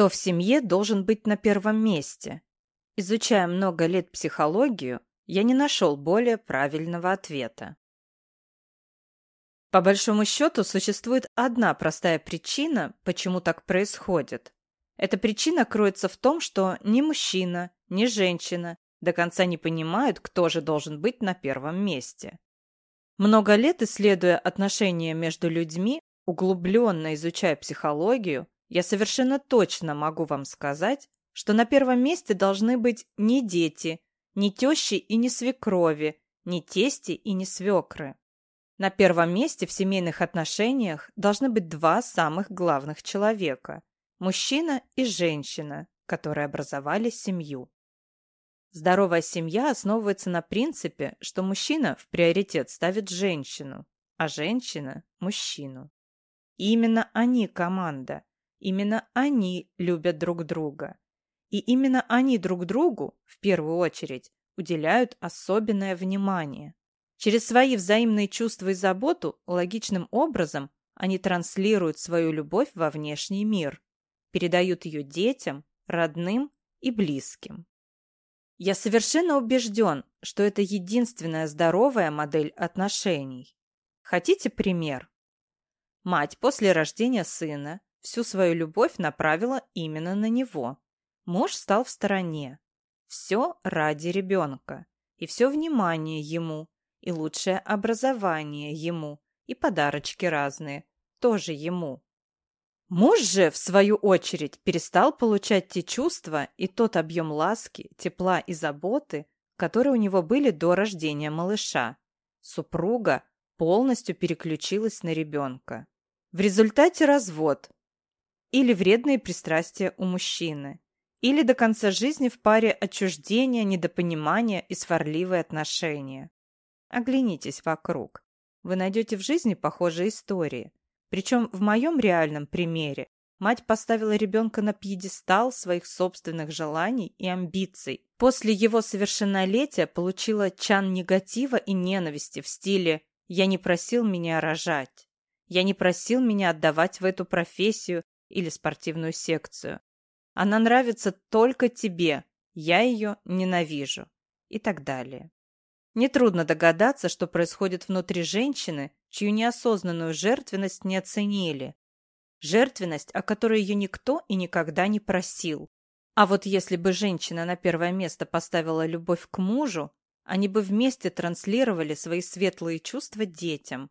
Кто в семье должен быть на первом месте? Изучая много лет психологию, я не нашел более правильного ответа. По большому счету, существует одна простая причина, почему так происходит. Эта причина кроется в том, что ни мужчина, ни женщина до конца не понимают, кто же должен быть на первом месте. Много лет исследуя отношения между людьми, углубленно изучая психологию, я совершенно точно могу вам сказать, что на первом месте должны быть не дети, не тещи и не свекрови, не тести и не свекры. На первом месте в семейных отношениях должны быть два самых главных человека – мужчина и женщина, которые образовали семью. Здоровая семья основывается на принципе, что мужчина в приоритет ставит женщину, а женщина – мужчину. И именно они команда, именно они любят друг друга. И именно они друг другу, в первую очередь, уделяют особенное внимание. Через свои взаимные чувства и заботу логичным образом они транслируют свою любовь во внешний мир, передают ее детям, родным и близким. Я совершенно убежден, что это единственная здоровая модель отношений. Хотите пример? Мать после рождения сына всю свою любовь направила именно на него. Муж стал в стороне. Все ради ребенка. И все внимание ему, и лучшее образование ему, и подарочки разные, тоже ему. Муж же, в свою очередь, перестал получать те чувства и тот объем ласки, тепла и заботы, которые у него были до рождения малыша. Супруга полностью переключилась на ребенка. В результате развод или вредные пристрастия у мужчины, или до конца жизни в паре отчуждение, недопонимание и сварливые отношения. Оглянитесь вокруг. Вы найдете в жизни похожие истории. Причем в моем реальном примере мать поставила ребенка на пьедестал своих собственных желаний и амбиций. После его совершеннолетия получила чан негатива и ненависти в стиле «я не просил меня рожать», «я не просил меня отдавать в эту профессию или спортивную секцию», «она нравится только тебе», «я ее ненавижу» и так далее. Нетрудно догадаться, что происходит внутри женщины, чью неосознанную жертвенность не оценили. Жертвенность, о которой ее никто и никогда не просил. А вот если бы женщина на первое место поставила любовь к мужу, они бы вместе транслировали свои светлые чувства детям.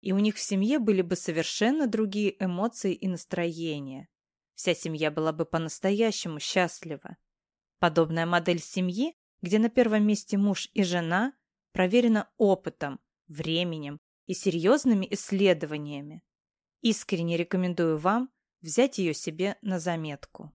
И у них в семье были бы совершенно другие эмоции и настроения. Вся семья была бы по-настоящему счастлива. Подобная модель семьи где на первом месте муж и жена, проверено опытом, временем и серьезными исследованиями. Искренне рекомендую вам взять ее себе на заметку.